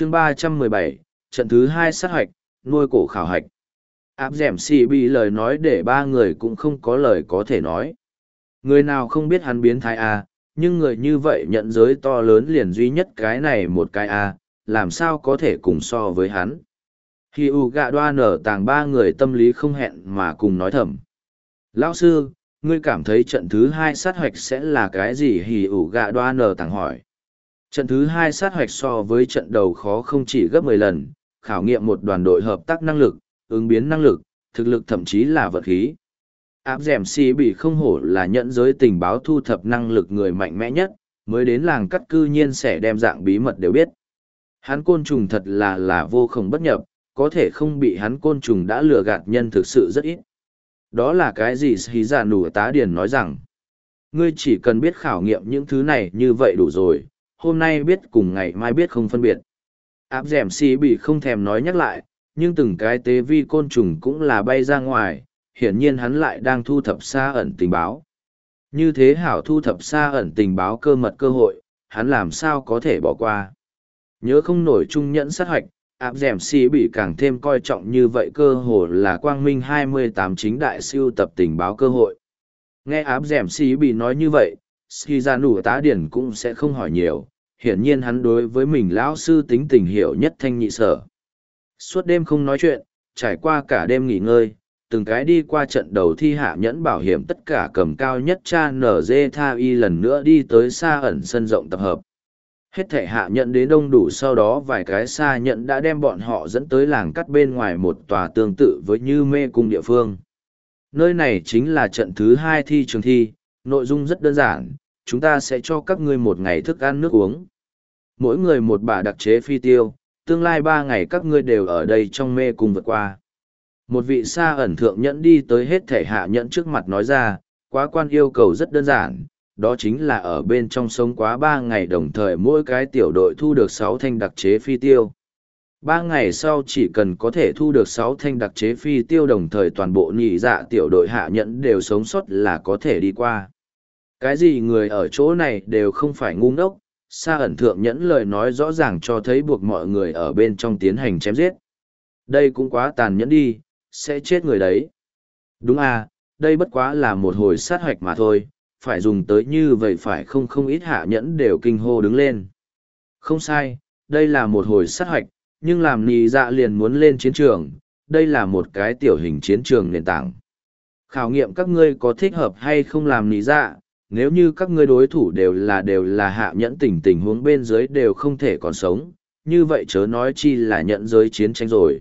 chương ba trăm mười bảy trận thứ hai sát hạch, nuôi cổ khảo hạch. Áp dẻm xì bị lời nói để ba người cũng không có lời có thể nói. Người nào không biết hắn biến thái A, nhưng người như vậy nhận giới to lớn liền duy nhất cái này một cái A, làm sao có thể cùng so với hắn. Khi U gạ đoa nở tàng ba người tâm lý không hẹn mà cùng nói thầm. Lão sư, ngươi cảm thấy trận thứ hai sát hoạch sẽ là cái gì hì ủ gạ đoa nở tàng hỏi. Trận thứ hai sát hoạch so với trận đầu khó không chỉ gấp mười lần, khảo nghiệm một đoàn đội hợp tác năng lực, ứng biến năng lực, thực lực thậm chí là vật khí. Áp dẻm si bị không hổ là nhận giới tình báo thu thập năng lực người mạnh mẽ nhất, mới đến làng cắt cư nhiên sẽ đem dạng bí mật đều biết. Hắn côn trùng thật là là vô không bất nhập, có thể không bị hắn côn trùng đã lừa gạt nhân thực sự rất ít. Đó là cái gì Hí giả nủ tá điền nói rằng, ngươi chỉ cần biết khảo nghiệm những thứ này như vậy đủ rồi, hôm nay biết cùng ngày mai biết không phân biệt. Áp dẻm si bị không thèm nói nhắc lại, nhưng từng cái tế vi côn trùng cũng là bay ra ngoài, hiển nhiên hắn lại đang thu thập xa ẩn tình báo. Như thế hảo thu thập xa ẩn tình báo cơ mật cơ hội, hắn làm sao có thể bỏ qua. Nhớ không nổi trung nhẫn sát hoạch, áp dẻm si bị càng thêm coi trọng như vậy cơ hội là quang minh 28 chính đại siêu tập tình báo cơ hội. Nghe áp dẻm si bị nói như vậy, ski ra nụ tá điển cũng sẽ không hỏi nhiều, hiển nhiên hắn đối với mình lão sư tính tình hiểu nhất thanh nhị sở. Suốt đêm không nói chuyện, trải qua cả đêm nghỉ ngơi, từng cái đi qua trận đầu thi hạ nhẫn bảo hiểm tất cả cầm cao nhất cha NG tha y lần nữa đi tới xa ẩn sân rộng tập hợp. Hết thể hạ nhận đến đông đủ sau đó vài cái xa nhận đã đem bọn họ dẫn tới làng cắt bên ngoài một tòa tương tự với như mê cung địa phương. Nơi này chính là trận thứ hai thi trường thi, nội dung rất đơn giản, chúng ta sẽ cho các ngươi một ngày thức ăn nước uống. Mỗi người một bà đặc chế phi tiêu, tương lai ba ngày các ngươi đều ở đây trong mê cùng vượt qua. Một vị xa ẩn thượng nhẫn đi tới hết thể hạ nhẫn trước mặt nói ra, quá quan yêu cầu rất đơn giản, đó chính là ở bên trong sống quá ba ngày đồng thời mỗi cái tiểu đội thu được sáu thanh đặc chế phi tiêu. Ba ngày sau chỉ cần có thể thu được sáu thanh đặc chế phi tiêu đồng thời toàn bộ nhị dạ tiểu đội hạ nhẫn đều sống sót là có thể đi qua. Cái gì người ở chỗ này đều không phải ngu ngốc, xa ẩn thượng nhẫn lời nói rõ ràng cho thấy buộc mọi người ở bên trong tiến hành chém giết. Đây cũng quá tàn nhẫn đi, sẽ chết người đấy. Đúng à, đây bất quá là một hồi sát hoạch mà thôi, phải dùng tới như vậy phải không không ít hạ nhẫn đều kinh hô đứng lên. Không sai, đây là một hồi sát hoạch, nhưng làm nì dạ liền muốn lên chiến trường, đây là một cái tiểu hình chiến trường nền tảng. Khảo nghiệm các ngươi có thích hợp hay không làm nì dạ, nếu như các ngươi đối thủ đều là đều là hạ nhẫn tình tình huống bên dưới đều không thể còn sống, như vậy chớ nói chi là nhận giới chiến tranh rồi.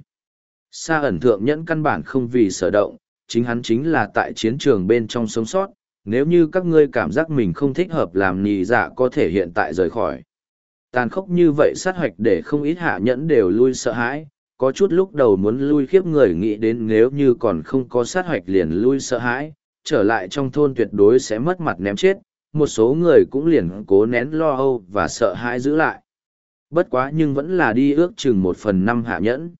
Sa ẩn thượng nhẫn căn bản không vì sở động, chính hắn chính là tại chiến trường bên trong sống sót, nếu như các ngươi cảm giác mình không thích hợp làm nì dạ có thể hiện tại rời khỏi. Tàn khốc như vậy sát hoạch để không ít hạ nhẫn đều lui sợ hãi, có chút lúc đầu muốn lui khiếp người nghĩ đến nếu như còn không có sát hoạch liền lui sợ hãi, trở lại trong thôn tuyệt đối sẽ mất mặt ném chết, một số người cũng liền cố nén lo âu và sợ hãi giữ lại. Bất quá nhưng vẫn là đi ước chừng một phần năm hạ nhẫn.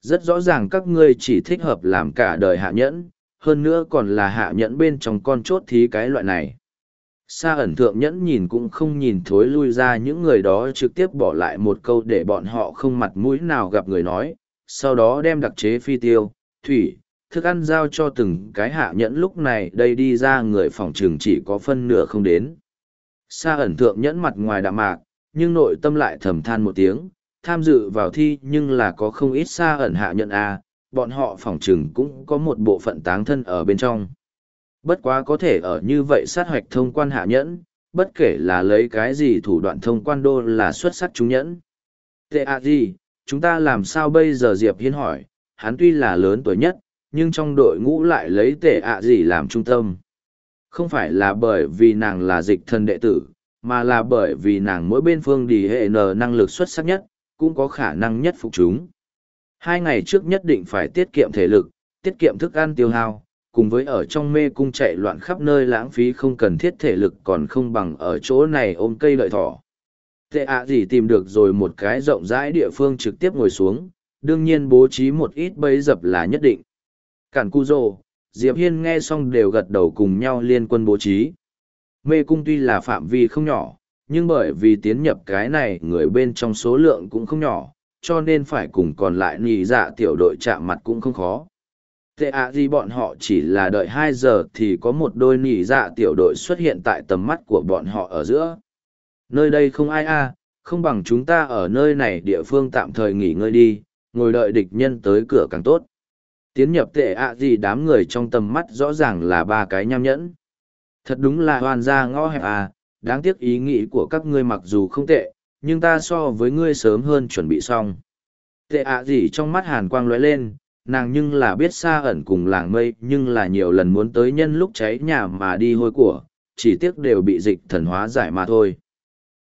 Rất rõ ràng các ngươi chỉ thích hợp làm cả đời hạ nhẫn, hơn nữa còn là hạ nhẫn bên trong con chốt thí cái loại này. Sa ẩn thượng nhẫn nhìn cũng không nhìn thối lui ra những người đó trực tiếp bỏ lại một câu để bọn họ không mặt mũi nào gặp người nói, sau đó đem đặc chế phi tiêu, thủy, thức ăn giao cho từng cái hạ nhẫn lúc này đây đi ra người phòng trường chỉ có phân nửa không đến. Sa ẩn thượng nhẫn mặt ngoài đạm mạc, nhưng nội tâm lại thầm than một tiếng, tham dự vào thi nhưng là có không ít sa ẩn hạ nhẫn A, bọn họ phòng trường cũng có một bộ phận táng thân ở bên trong. Bất quá có thể ở như vậy sát hoạch thông quan hạ nhẫn, bất kể là lấy cái gì thủ đoạn thông quan đô là xuất sắc chúng nhẫn. Tệ ạ gì, chúng ta làm sao bây giờ Diệp Hiên hỏi, hắn tuy là lớn tuổi nhất, nhưng trong đội ngũ lại lấy tệ ạ gì làm trung tâm. Không phải là bởi vì nàng là dịch thân đệ tử, mà là bởi vì nàng mỗi bên phương đi hệ nờ năng lực xuất sắc nhất, cũng có khả năng nhất phục chúng. Hai ngày trước nhất định phải tiết kiệm thể lực, tiết kiệm thức ăn tiêu hao, cùng với ở trong mê cung chạy loạn khắp nơi lãng phí không cần thiết thể lực còn không bằng ở chỗ này ôm cây lợi thỏ. Tệ ạ gì tìm được rồi một cái rộng rãi địa phương trực tiếp ngồi xuống, đương nhiên bố trí một ít bấy dập là nhất định. Cản cu rồ, Diệp Hiên nghe xong đều gật đầu cùng nhau liên quân bố trí. Mê cung tuy là phạm vi không nhỏ, nhưng bởi vì tiến nhập cái này người bên trong số lượng cũng không nhỏ, cho nên phải cùng còn lại nhị dạ tiểu đội chạm mặt cũng không khó. Tệ ạ gì bọn họ chỉ là đợi hai giờ thì có một đôi nhị dạ tiểu đội xuất hiện tại tầm mắt của bọn họ ở giữa. Nơi đây không ai a, không bằng chúng ta ở nơi này địa phương tạm thời nghỉ ngơi đi, ngồi đợi địch nhân tới cửa càng tốt. Tiến nhập tệ ạ gì đám người trong tầm mắt rõ ràng là ba cái nham nhẫn. Thật đúng là hoàn ra ngõ hẹp à, đáng tiếc ý nghĩ của các ngươi mặc dù không tệ, nhưng ta so với ngươi sớm hơn chuẩn bị xong. Tệ ạ gì trong mắt hàn quang lóe lên, nàng nhưng là biết xa ẩn cùng làng mây nhưng là nhiều lần muốn tới nhân lúc cháy nhà mà đi hôi của, chỉ tiếc đều bị dịch thần hóa giải mà thôi.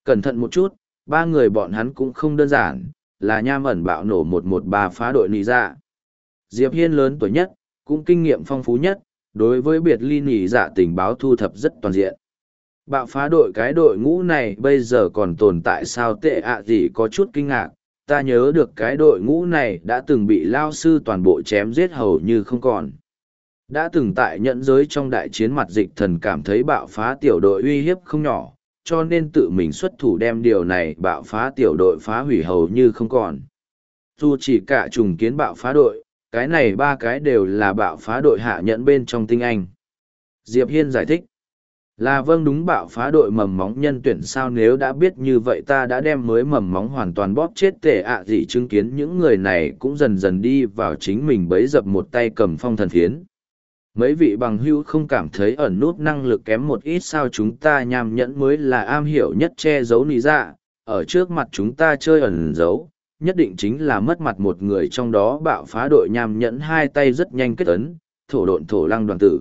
Cẩn thận một chút, ba người bọn hắn cũng không đơn giản, là nham ẩn bạo nổ một một ba phá đội nì ra. Dạ. Diệp Hiên lớn tuổi nhất, cũng kinh nghiệm phong phú nhất, đối với biệt ly nỉ dạ tình báo thu thập rất toàn diện. Bạo phá đội cái đội ngũ này bây giờ còn tồn tại sao tệ ạ gì có chút kinh ngạc, ta nhớ được cái đội ngũ này đã từng bị lao sư toàn bộ chém giết hầu như không còn. Đã từng tại nhận giới trong đại chiến mặt dịch thần cảm thấy bạo phá tiểu đội uy hiếp không nhỏ, cho nên tự mình xuất thủ đem điều này bạo phá tiểu đội phá hủy hầu như không còn. Dù chỉ cả trùng kiến bạo phá đội, cái này ba cái đều là bạo phá đội hạ nhận bên trong tinh anh. Diệp Hiên giải thích. Là vâng đúng bạo phá đội mầm móng nhân tuyển sao nếu đã biết như vậy ta đã đem mới mầm móng hoàn toàn bóp chết tệ ạ gì chứng kiến những người này cũng dần dần đi vào chính mình bấy dập một tay cầm phong thần phiến. Mấy vị bằng hữu không cảm thấy ẩn nút năng lực kém một ít sao chúng ta nham nhẫn mới là am hiểu nhất che giấu nì dạ, ở trước mặt chúng ta chơi ẩn giấu, nhất định chính là mất mặt một người trong đó bạo phá đội nham nhẫn hai tay rất nhanh kết ấn, thổ độn thổ lăng đoàn tử.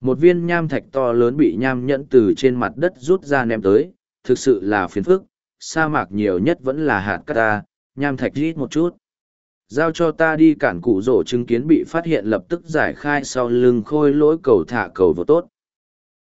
Một viên nham thạch to lớn bị nham nhẫn từ trên mặt đất rút ra ném tới, thực sự là phiền phức, sa mạc nhiều nhất vẫn là hạt cát ta, nham thạch rít một chút. Giao cho ta đi cản cụ rổ chứng kiến bị phát hiện lập tức giải khai sau lưng khôi lỗi cầu thả cầu vô tốt.